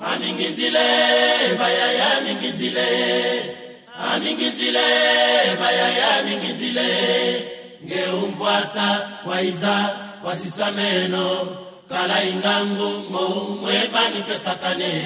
Amingizile, bayaya mingizile. Amingizile, ya mingizile. Ngeumfuata waiza wasisameno kala ingangu ngo mweba nikesakane.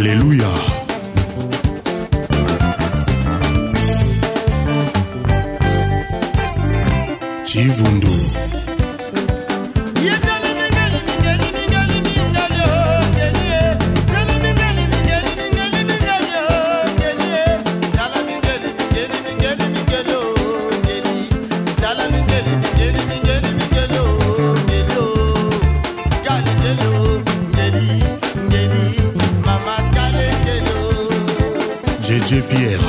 alléluia chivundu Pierre.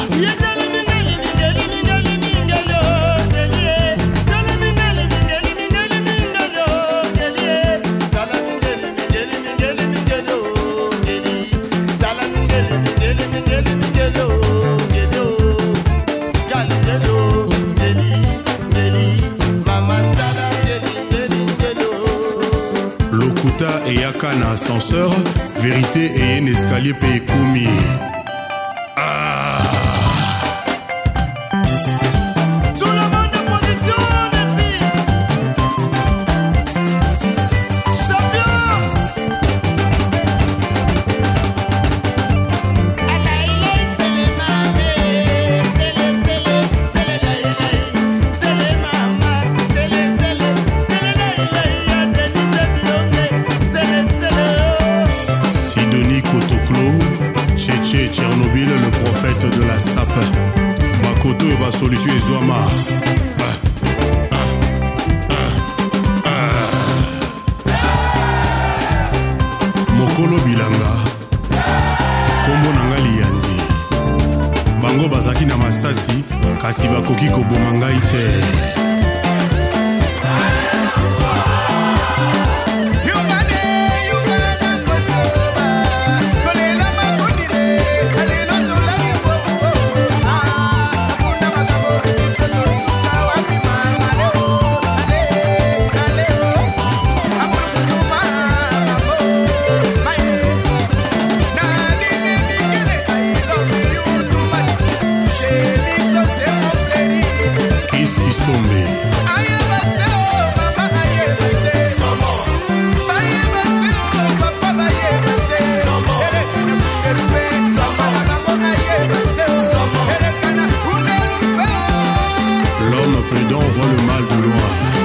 Lokuta et Yaka ascenseur, vérité et un escalier payé oyo basolution ezwama mokolo bilanga nkombo na ngai liyanzi bango bazalaki na masasi kasi bakoki koboma ngai te mal plus loin.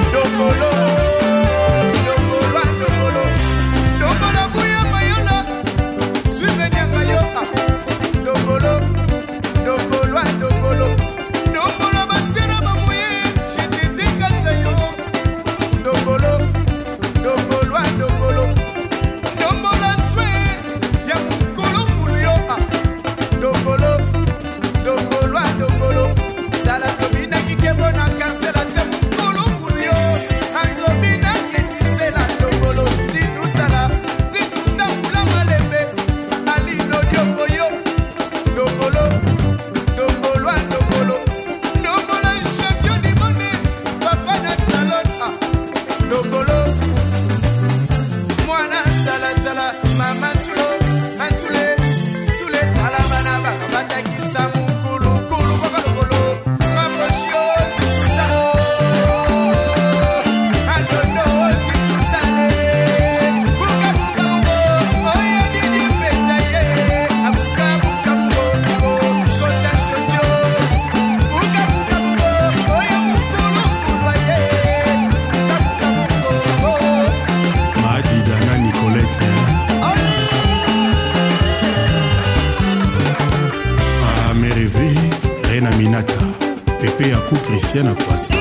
na minata pepe ya ku kristiana kwasa